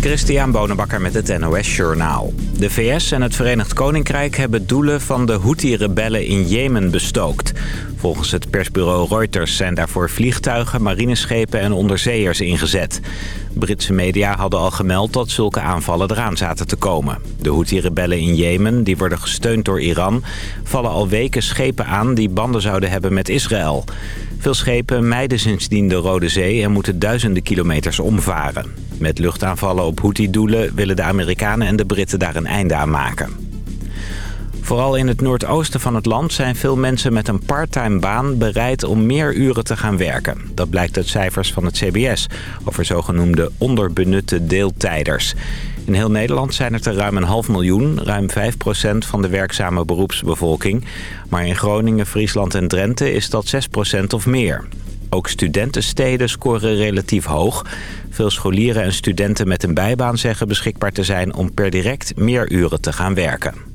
Christian Bonenbakker met het NOS Journaal. De VS en het Verenigd Koninkrijk hebben doelen van de Houthi-rebellen in Jemen bestookt. Volgens het persbureau Reuters zijn daarvoor vliegtuigen, marineschepen en onderzeeërs ingezet. Britse media hadden al gemeld dat zulke aanvallen eraan zaten te komen. De Houthi-rebellen in Jemen, die worden gesteund door Iran... vallen al weken schepen aan die banden zouden hebben met Israël. Veel schepen mijden sindsdien de Rode Zee en moeten duizenden kilometers omvaren. Met luchtaanvallen op Houthi-doelen willen de Amerikanen en de Britten daar een einde aan maken. Vooral in het noordoosten van het land zijn veel mensen met een parttime baan bereid om meer uren te gaan werken. Dat blijkt uit cijfers van het CBS over zogenoemde onderbenutte deeltijders. In heel Nederland zijn het er ruim een half miljoen, ruim 5% van de werkzame beroepsbevolking. Maar in Groningen, Friesland en Drenthe is dat 6% of meer. Ook studentensteden scoren relatief hoog. Veel scholieren en studenten met een bijbaan zeggen beschikbaar te zijn om per direct meer uren te gaan werken.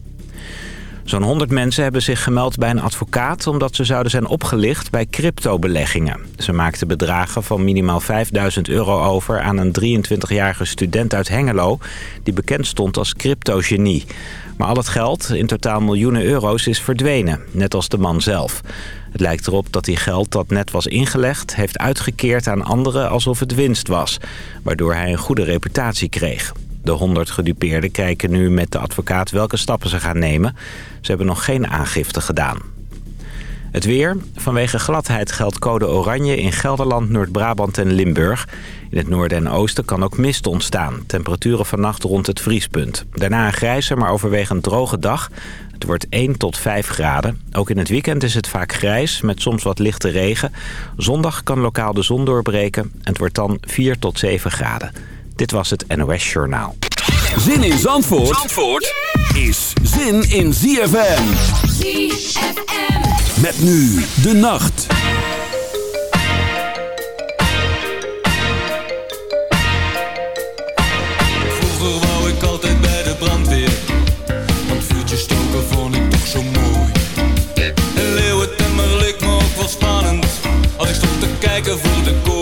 Zo'n 100 mensen hebben zich gemeld bij een advocaat... omdat ze zouden zijn opgelicht bij cryptobeleggingen. Ze maakten bedragen van minimaal 5000 euro over... aan een 23-jarige student uit Hengelo... die bekend stond als cryptogenie. Maar al het geld, in totaal miljoenen euro's, is verdwenen. Net als de man zelf. Het lijkt erop dat hij geld dat net was ingelegd... heeft uitgekeerd aan anderen alsof het winst was. Waardoor hij een goede reputatie kreeg. De 100 gedupeerden kijken nu met de advocaat welke stappen ze gaan nemen. Ze hebben nog geen aangifte gedaan. Het weer. Vanwege gladheid geldt code oranje in Gelderland, Noord-Brabant en Limburg. In het noorden en oosten kan ook mist ontstaan. Temperaturen vannacht rond het vriespunt. Daarna een grijze, maar overwegend droge dag. Het wordt 1 tot 5 graden. Ook in het weekend is het vaak grijs, met soms wat lichte regen. Zondag kan lokaal de zon doorbreken. En het wordt dan 4 tot 7 graden. Dit was het NOS Journaal. Zin in Zandvoort, Zandvoort is zin in ZFM. ZFM. Met nu de nacht. Vroeger wou ik altijd bij de brandweer. Want vuurtjes stoken vond ik toch zo mooi. En leeuwentemmer leek me ook wel spannend. Als ik stond te kijken voor de kooi.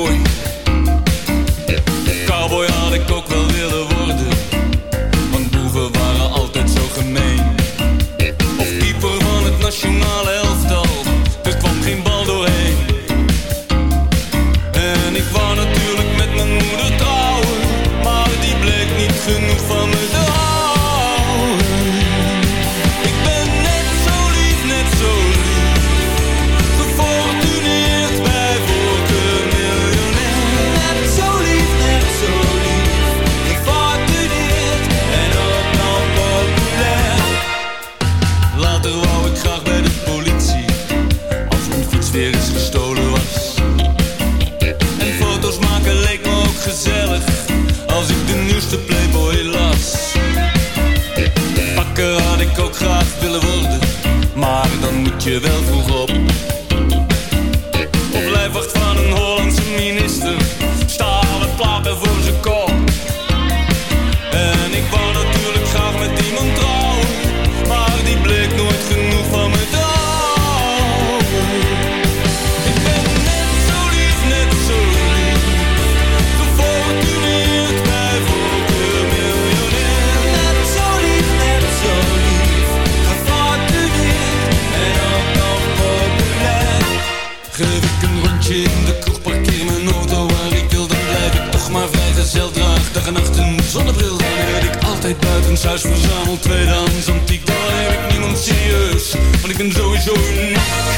Buitenshuis verzameld. Tweedehands antiek, dan heb ik niemand serieus, want ik ben sowieso uniek.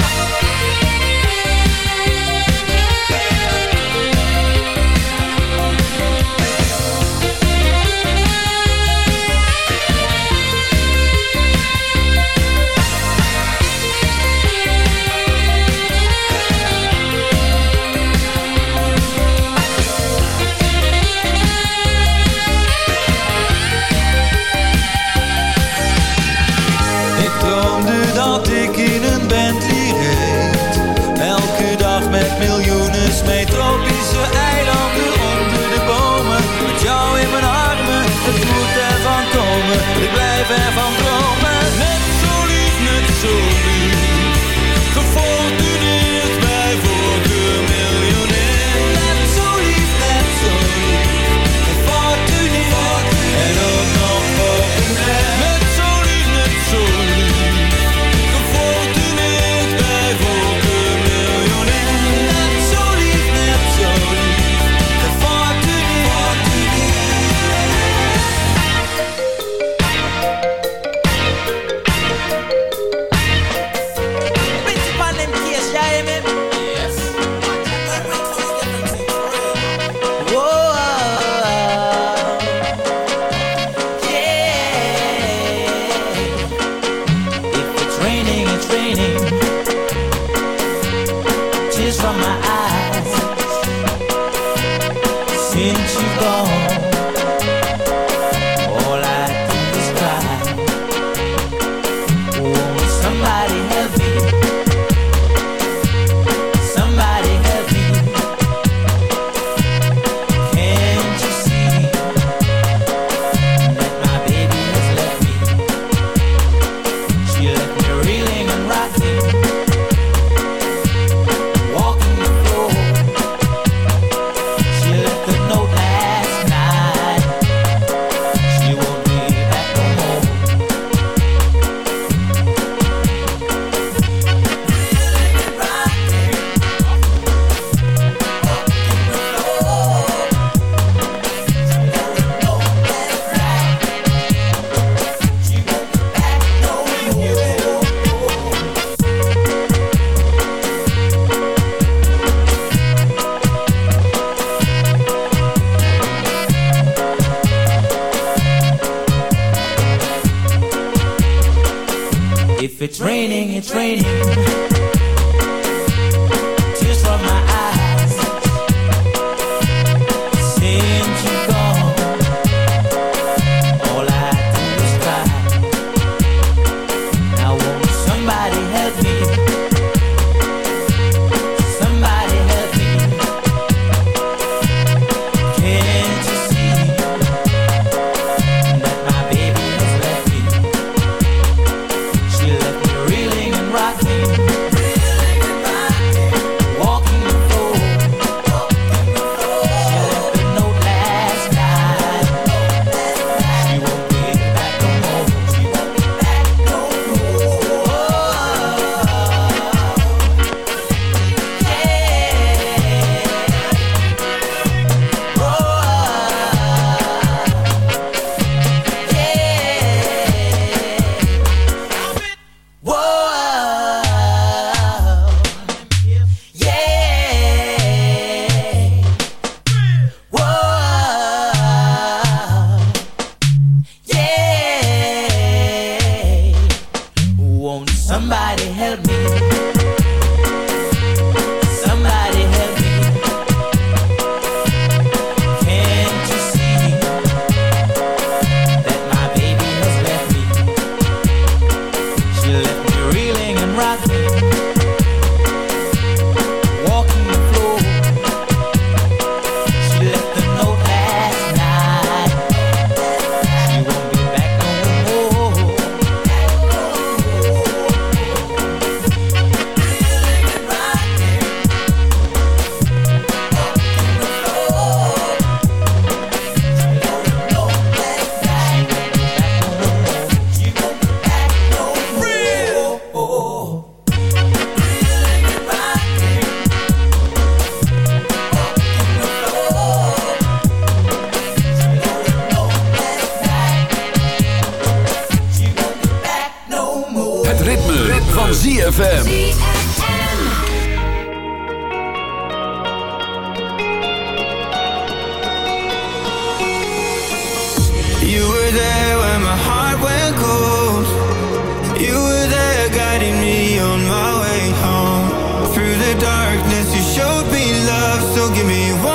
from my Give me one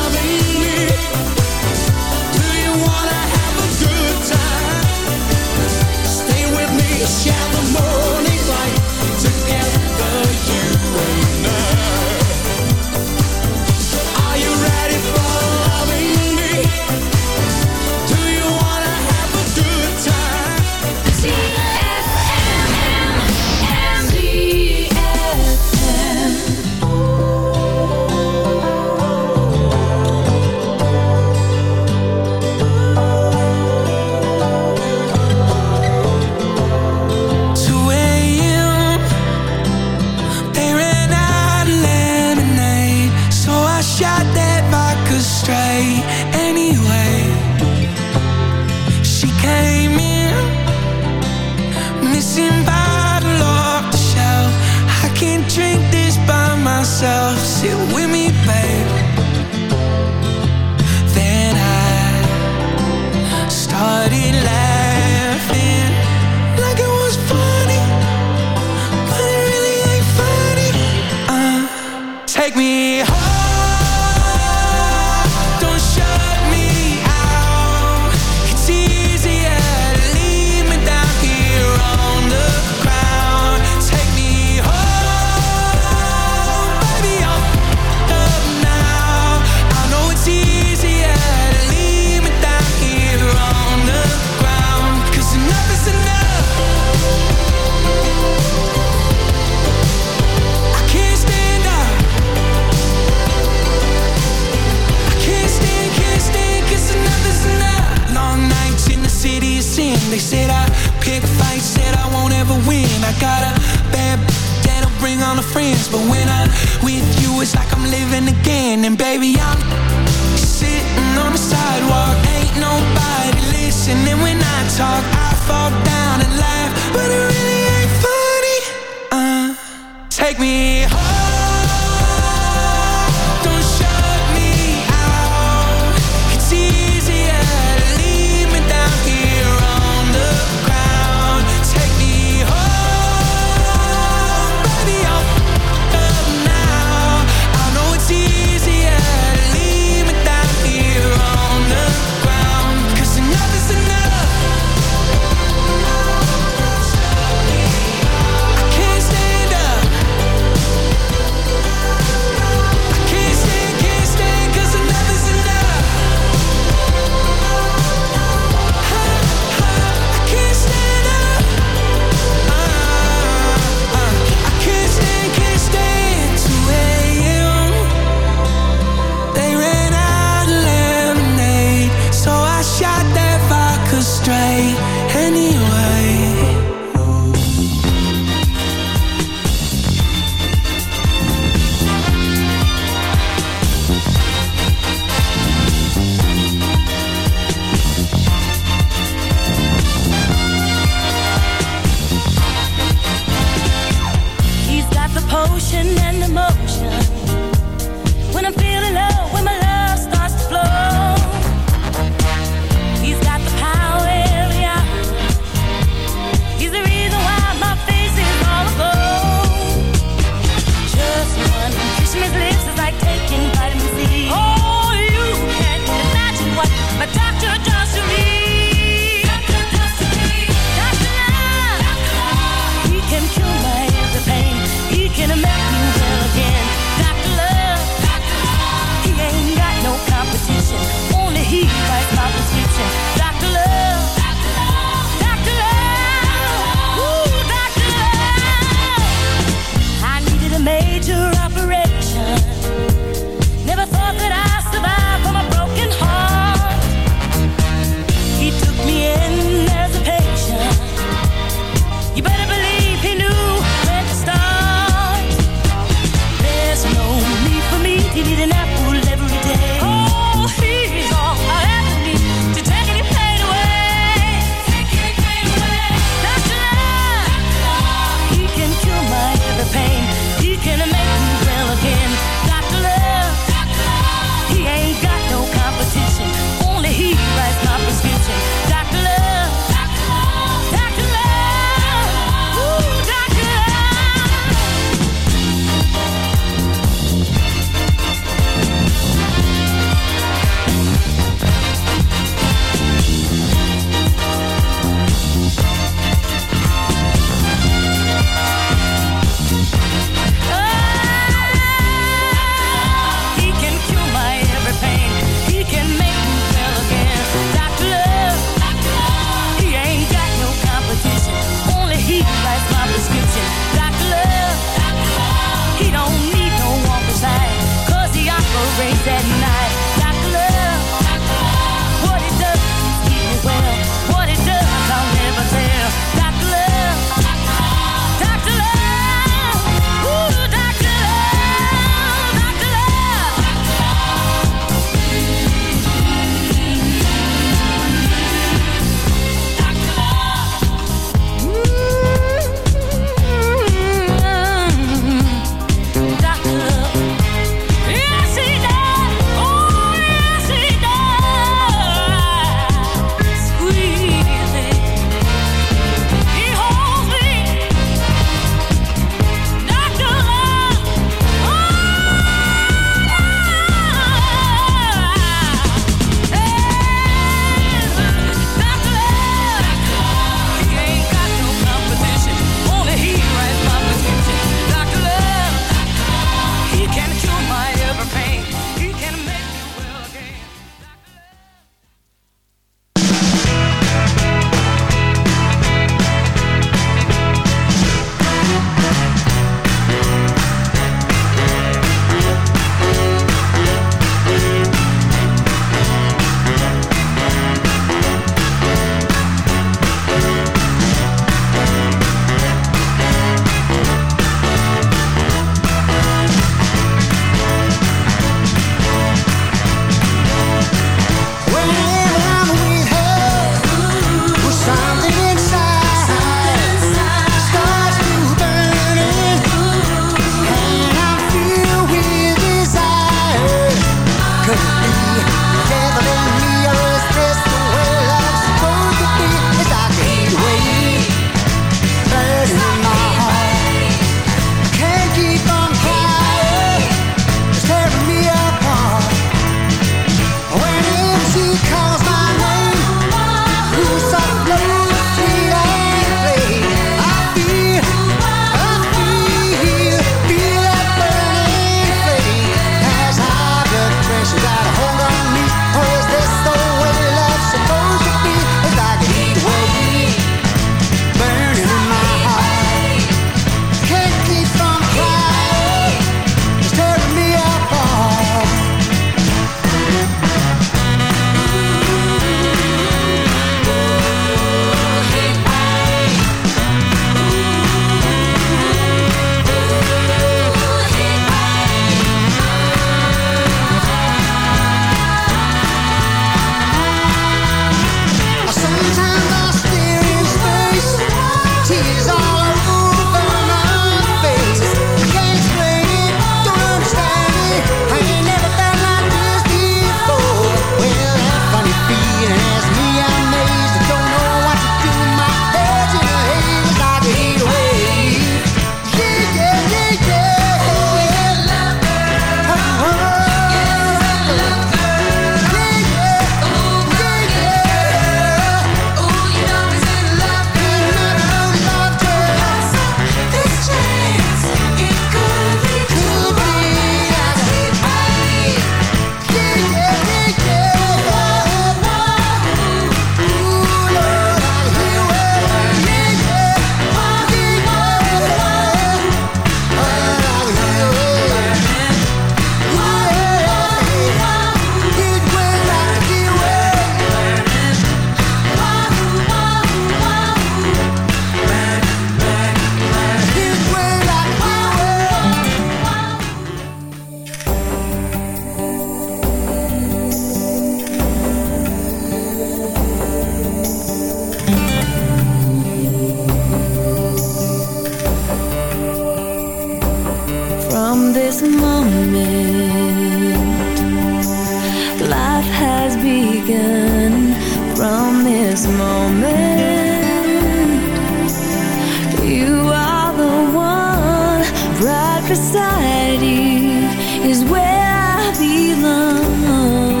beside you is where I belong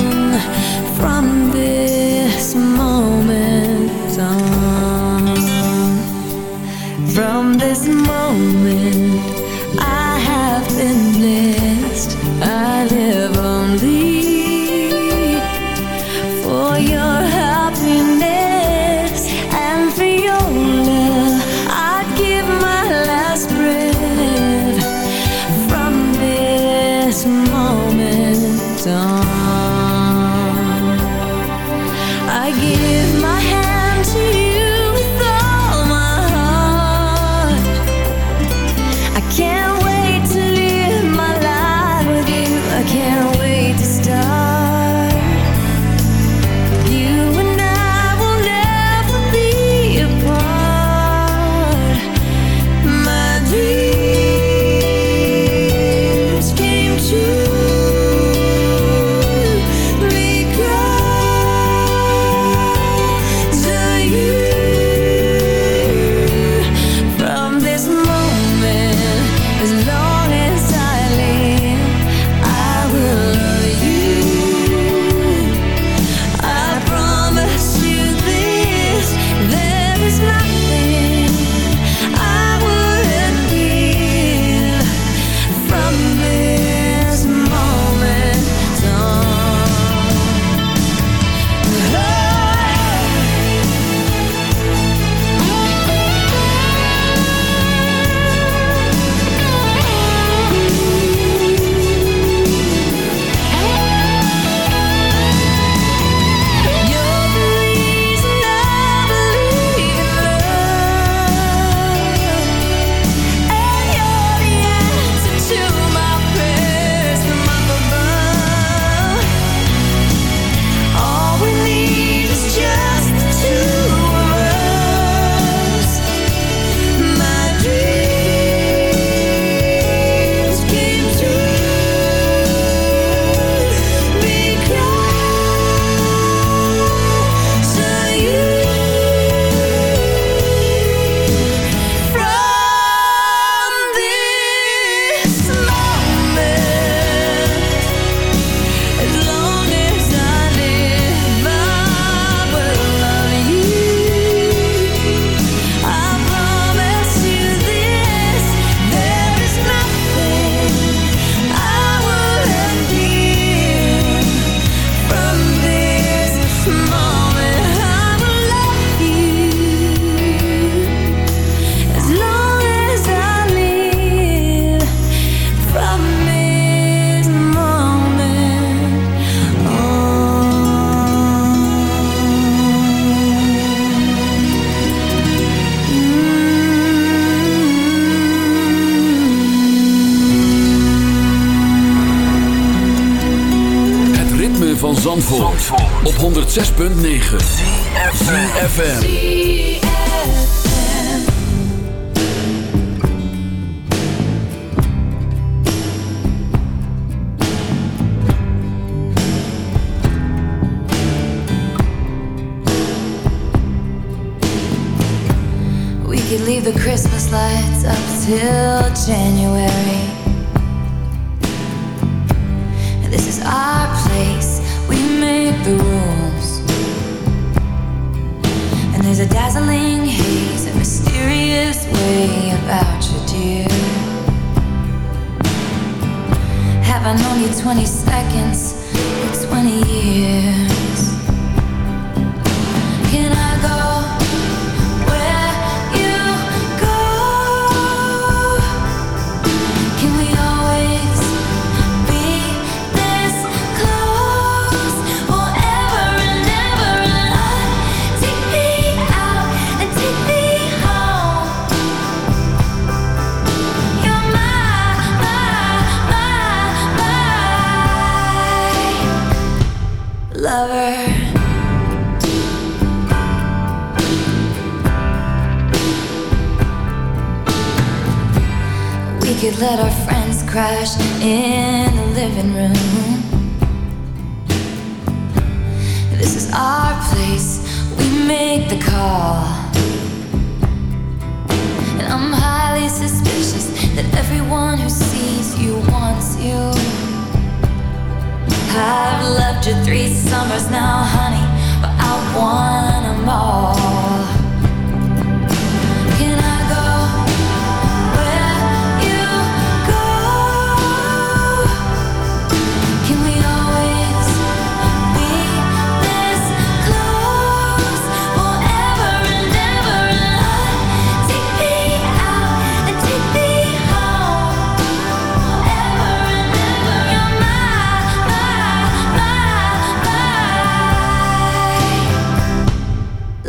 from this moment on. From this moment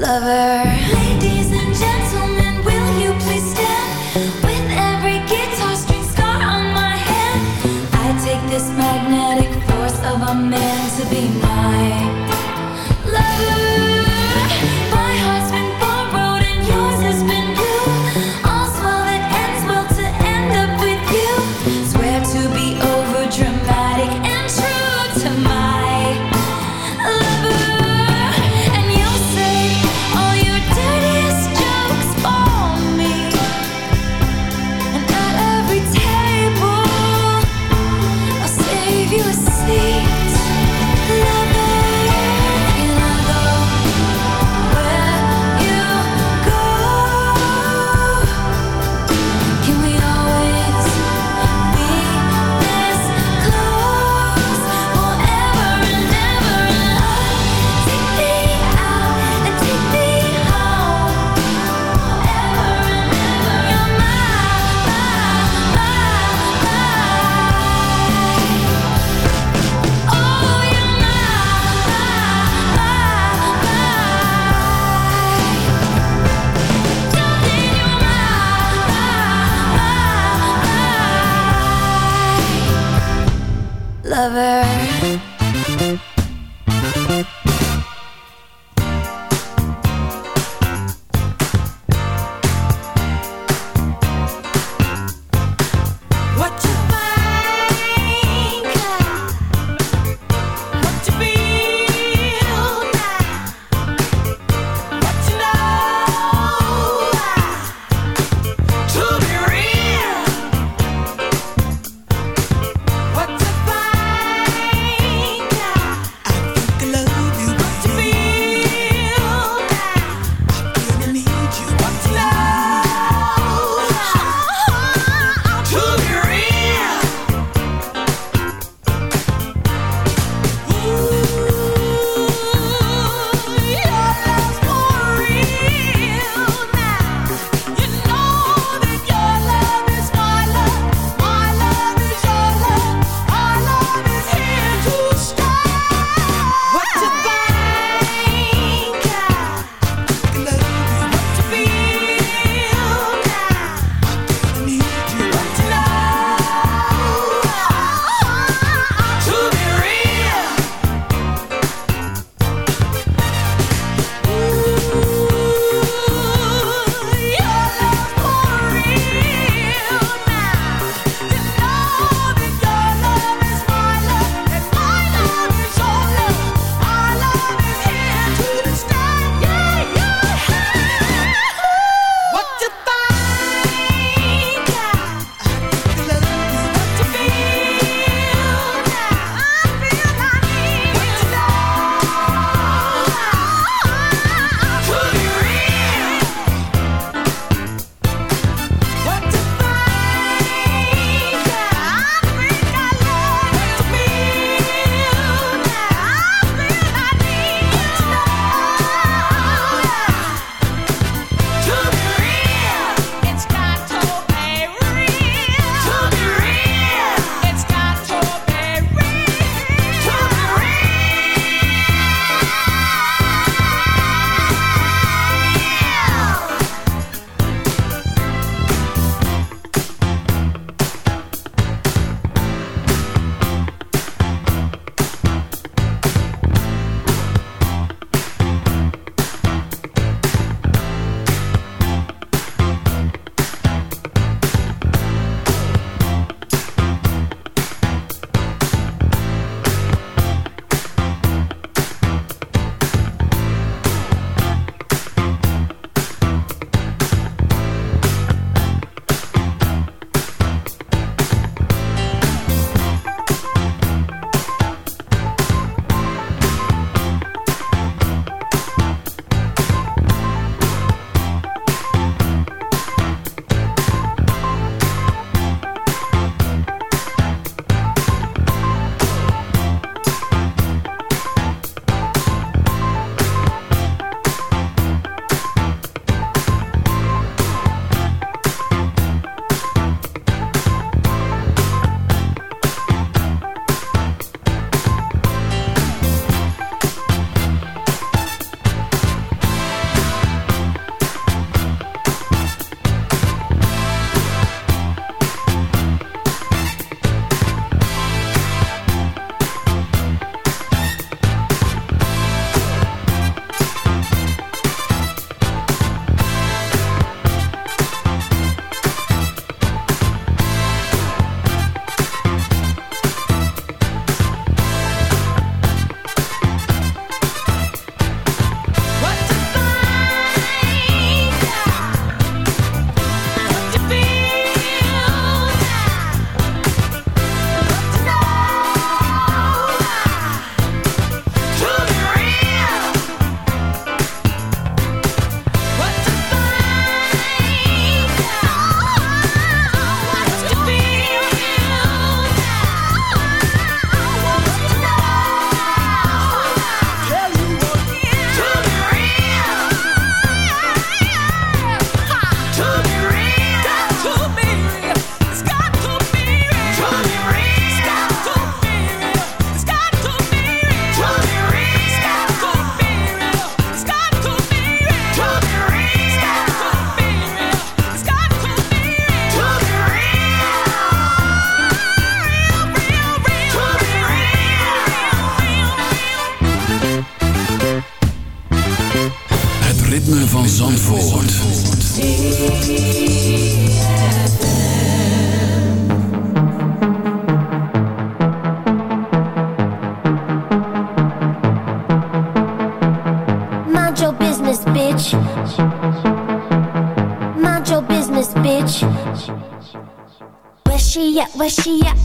lover.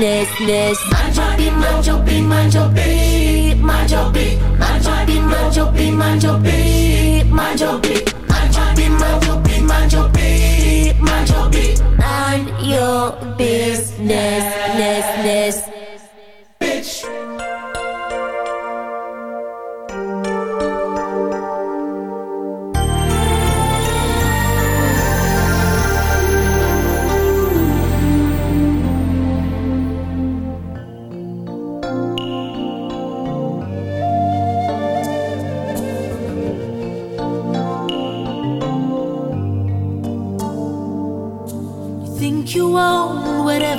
ness, ness. Manjo B, manjo B, manjo B, manjo B. Manjo B, manjo B, manjo B, manjo B. Manjo B, manjo B, manjo B, manjo B. Man your business, ness, ness.